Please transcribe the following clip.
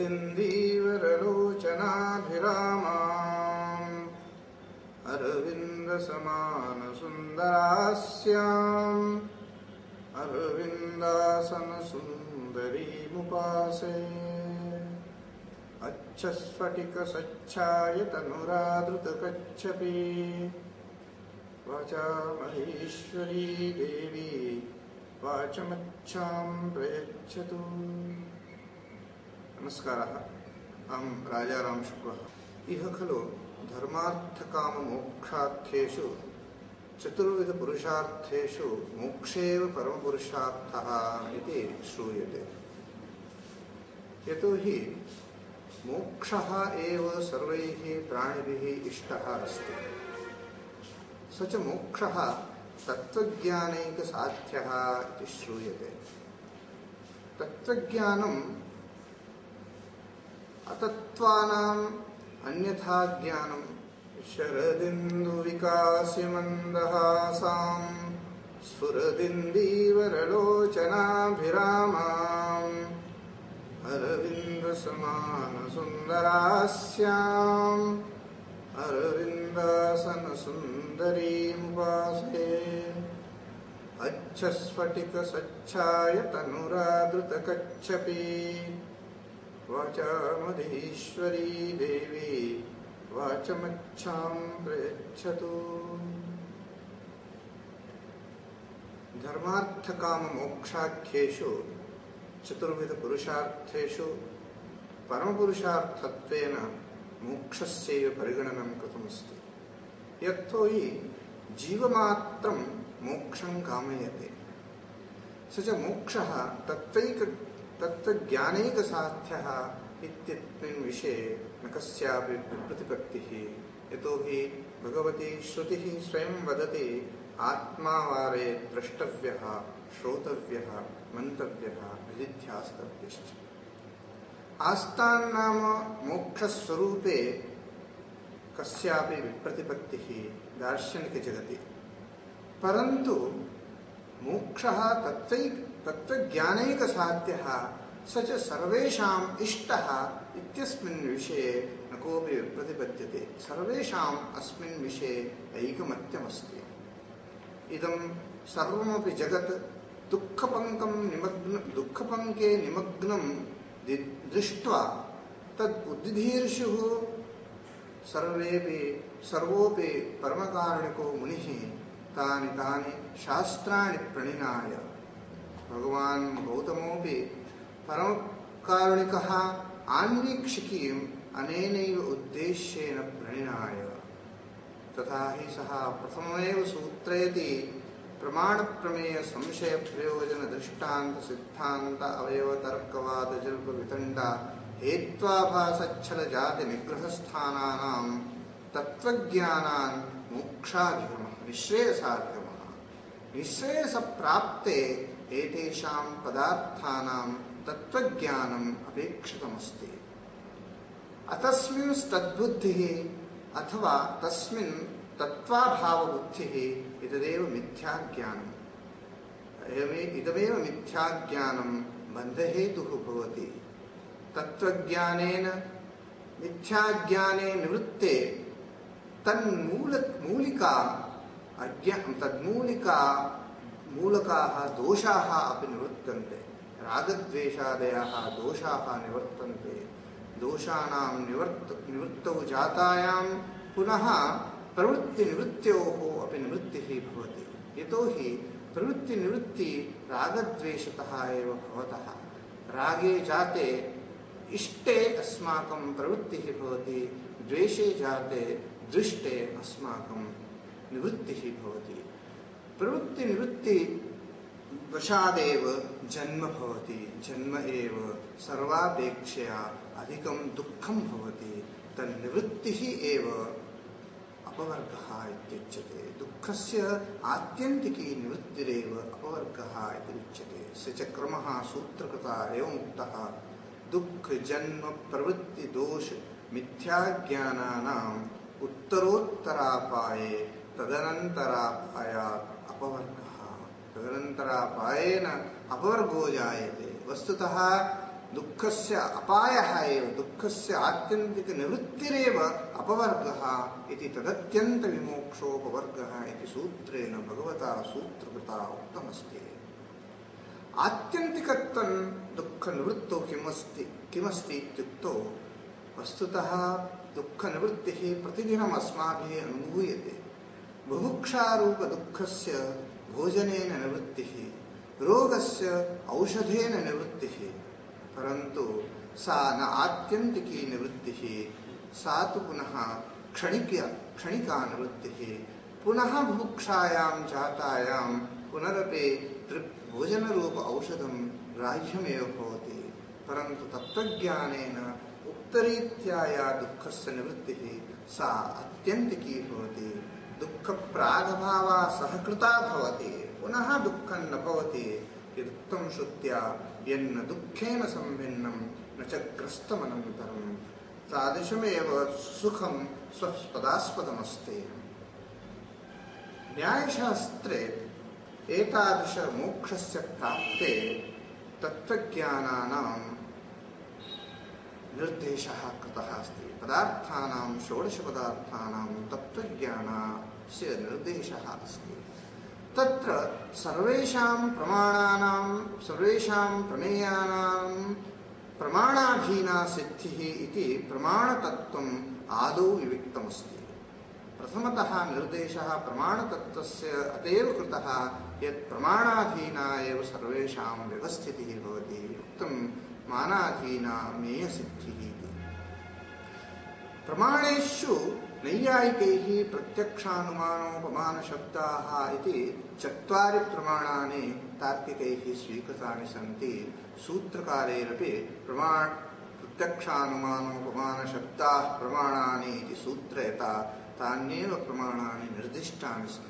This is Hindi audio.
अरविन्दीवरलोचनाभिरामाम् अरविन्दसमानसुन्दरास्याम् अरविन्दासनसुन्दरीमुपासे अच्छस्फटिकसच्छायतनुरादृतकच्छपि वाचा महेश्वरी देवी वाचमच्छां प्रयच्छतु। नमस्कारः। अहं शुक्लः। इह खलु धर्मार्थकाममोक्षार्थेषु, चतुर्विधपुरुषार्थेषु मोक्षेव परमपुरुषार्थः इति श्रूयते। यतोहि मोक्षः एव स मोक्षः अतत्त्वानाम् अन्यथा ज्ञानं शरदिन्दुविकास्यमन्दहासाम्। स्फुरदिन्दीवरलोचनाभिरामाम्। अरविन्दसमानसुन्दरास्याम्। अरविन्दासनसुन्दरीमुपासे। अच्छस्फटिकसच्छायतनुरादृतकच्छपि वाचामधीश्वरी देवी, वाचमच्छां प्रयच्छतु धर्मार्थकाममोक्षाख्येषु, चतुर्विधपुरुषार्थेषु, परमपुरुषार्थत्वेन मोक्षस्यैव परिगणनं कृतमस्ति। यत्तो हि जीवमात्रं मोक्षं कामयते। स च मोक्षः तत्त्वैक इत्यस्मिन् विषये न कस्यापि प्रतिपत्तिः। यतोहि भगवती श्रुतिः स्वयं वदति, आत्मावारे द्रष्टव्यः, श्रोतव्यः, मन्तव्यः विधिध्यास्तव्यश्च आस्तान्नाम मोक्षस्वरूपे कस्यापि विप्रतिपत्तिः दार्शनिकजगति। परन्तु मोक्षः तत्त्वै तत्त्वज्ञानैकसाध्यः। स च सर्वेषाम् इष्टः इत्यस्मिन् विषये न कोऽपि प्रतिपद्यते। सर्वेषाम् अस्मिन् विषये ऐकमत्यमस्ति। इदं सर्वमपि जगत् दुःखपङ्कं निमग्न दुःखपङ्के निमग्नं दृष्ट्वा तद् बुद्धिधीर्षुः सर्वेपि सर्वोपि परमकारुणिको मुनिः तानि तानि शास्त्राणि प्रणिनाय। भगवान् गौतमोऽपि परमकारुणिकः आन्वीक्षिकीम् अनेनैव उद्देश्येन प्रणिनाय। तथा हि सः प्रथममेव सूत्रयति प्रमाणप्रमेय संशय प्रयोजन जाति मोक्षाधिगमः निःश्रेयसाधिगमः निःश्रेयसप्राप्ते एतेषां पदार्थानां तत्त्वज्ञानम् अपेक्षितमस्ति। अतस्मिंस्तद्बुद्धिः अथवा तस्मिन् तत्त्वाभावबुद्धिः इतदेव मिथ्याज्ञानम् इदमेव मिथ्याज्ञानं बन्धहेतुः भवति। तत्त्वज्ञानेन मिथ्याज्ञाने निवृत्ते तन्मूल मूलिका अज्ञा तन्मूलिका मूलकाः दोषाः अपि निवर्तन्ते। रागद्वेषादयः दोषाः निवर्तन्ते। दोषाणां निवर्त निवृत्तौ जातायां पुनः प्रवृत्तिनिवृत्त्योः अपि निवृत्तिः भवति। यतोहि प्रवृत्तिनिवृत्ति रागद्वेषतः एव भवतः। रागे जाते, इष्टे अस्माकं प्रवृत्तिः भवति। द्वेषे जाते दृष्टे अस्माकं निवृत्तिः भवति। प्रवृत्तिनिवृत्ति वशादेव जन्म भवति। जन्म एव सर्वापेक्षया अधिकं दुःखं भवति। तन्निवृत्तिः एव अपवर्गः इत्युच्यते। दुःखस्य आत्यन्तिकी निवृत्तिरेव अपवर्गः इति उच्यते स च क्रमः सूत्रकृता एवमुक्तः ಉತ್ತರೋತ್ತರಾಪಾಯೇ ತದನಂತರಾಪಾಯ ಅಪವರ್ಗ. ತದನಂತರಾಪಾಯನ ಅಪವರ್ಗೋ ಜಾಯತೆ. ವಸ್ತುತಃ ದುಃಖಸ್ಯ ಅಪಾಯ ಏವ, ದುಃಖಸ್ಯ ಆತ್ಯಂತಿಕ ನಿವೃತ್ತಿರೇವ ಅಪವರ್ಗ ಇತಿ ತದತ್ಯಂತ ವಿಮೋಕ್ಷೋಪವರ್ಗಃ ಇತಿ ಸೂತ್ರೇಣ ಭಗವತಾ ಸೂತ್ರಕೃತ ಉತ್ತಮಸ್ತಿ. ಆತ್ಯಂತಿಕತ್ವನ್ ದುಃಖ ನಿವೃತ್ತೋ ಕಿಮಸ್ತಿ ಕಿಮಸ್ತಿ ಇತ್ಯುಕ್ತೋ ವಸ್ತುತಃ दुःखनिवृत्तिः प्रतिदिनम् अस्माभिः अनुभूयते। बुभुक्षारूपदुःखस्य भोजनेन निवृत्तिः, रोगस्य औषधेन निवृत्तिः, परन्तु सा न आत्यन्तिकी निवृत्तिः, सा तु पुनः क्षणिक निवृत्तिः। पुनः बुभुक्षायां जातायां पुनरपि तृप्, भोजनरूप औषधं ग्राह्यमेव भवति। परन्तु उक्तरीत्या या निवृत्तिः। सा अत्यन्तिकी भवति। दुःखप्रागभावा सहकृता भवति। पुनः दुःखं न भवति। इत्थं श्रुत्या यन्न दुःखेन संभिन्नं न च ग्रस्तमनन्तरं तादृशमेव सुखं स्वस्पदास्पदमस्ति। न्यायशास्त्रे एतादृशमोक्षस्य प्राप्ते तत्त्वज्ञानानां निर्देशः कृतः अस्ति। पदार्थानां षोडशपदार्थानां तत्त्वज्ञानस्य निर्देशः अस्ति। तत्र सर्वेषां प्रमाणानां, सर्वेषां प्रमेयानां प्रमाणाधीना सिद्धिः इति प्रमाणतत्त्वम् आदौ प्रथमतः निर्देशः प्रमाणतत्त्वस्य अतएव कृतः, यत् प्रमाणाधीना एव मानाधीना मेयसिद्धिः इति। प्रमाणेषु नैयायिकैः प्रत्यक्षानुमानोपमानशब्दाः इति चत्वारि प्रमाणानि तार्किकैः स्वीकृतानि सन्ति। सूत्रकारेरपि प्रमाण प्रत्यक्षानुमानोपमानशब्दाः प्रमाणानि इति सूत्रयता तान्येव प्रमाणानि निर्दिष्टानि सन्ति।